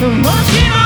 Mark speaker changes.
Speaker 1: ともしも